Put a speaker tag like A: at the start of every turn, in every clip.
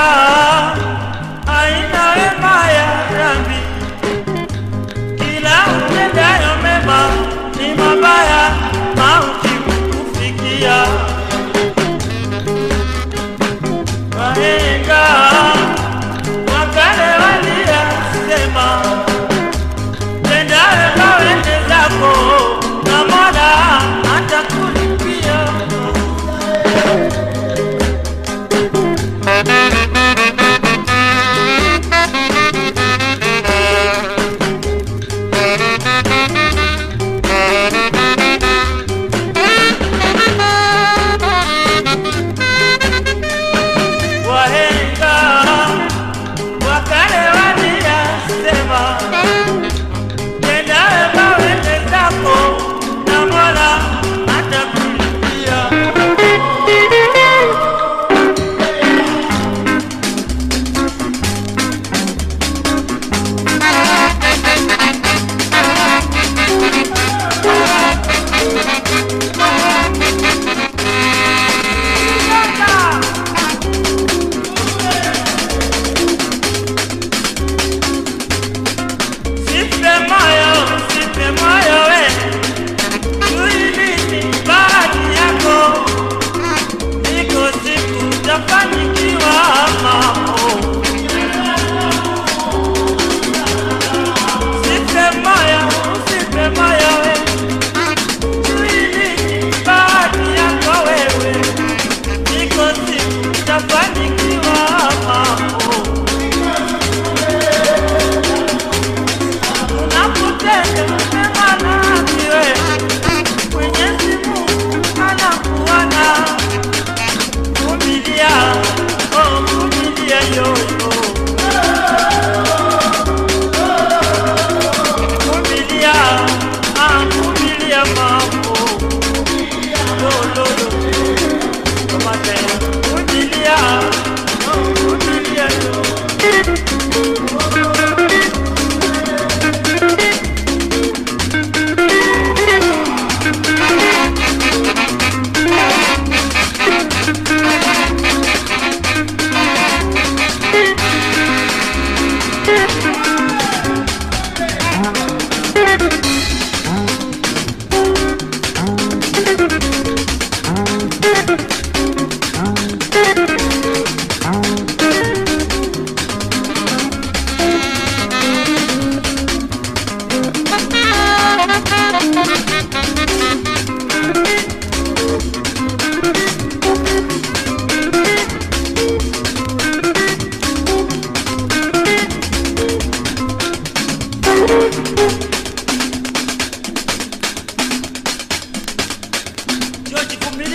A: Hallelujah.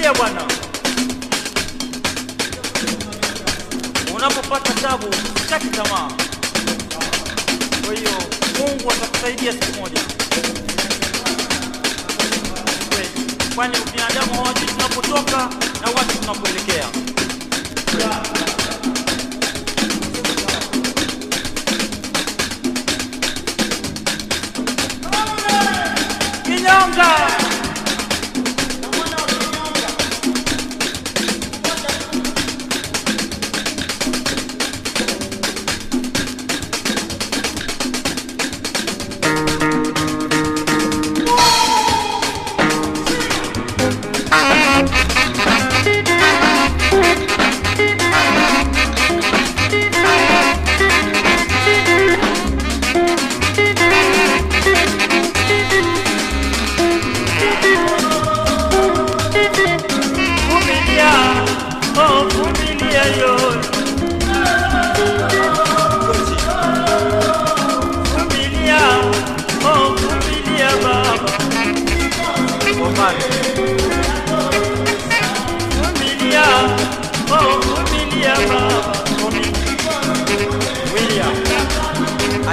A: George, bwana. Unapopata tabu, usikate tamaa. Kwa hiyo Mungu atakusaidia siku moja. Kwani binadamu hawajui tunapotoka na wapi tunapoelekea.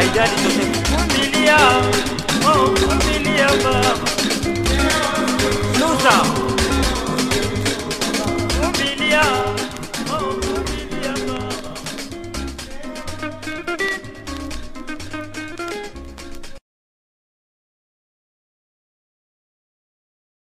A: haijali tuseme familia oh, familia baba Susa. Familia